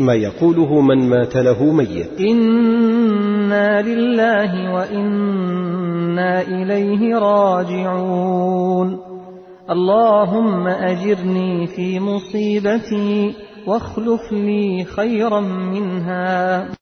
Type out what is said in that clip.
ما يقوله من مات له ميت. إنا لله وإنا إليه راجعون. اللهم أجرني في مصيبتي واخلف لي خيرا منها.